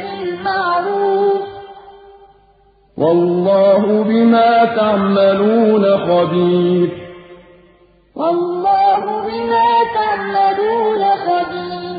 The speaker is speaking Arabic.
بِالْمَعْرُوفِ ۗ. وَاللَّهُ بِمَا تَعْمَلُونَ خَبِيرٌ.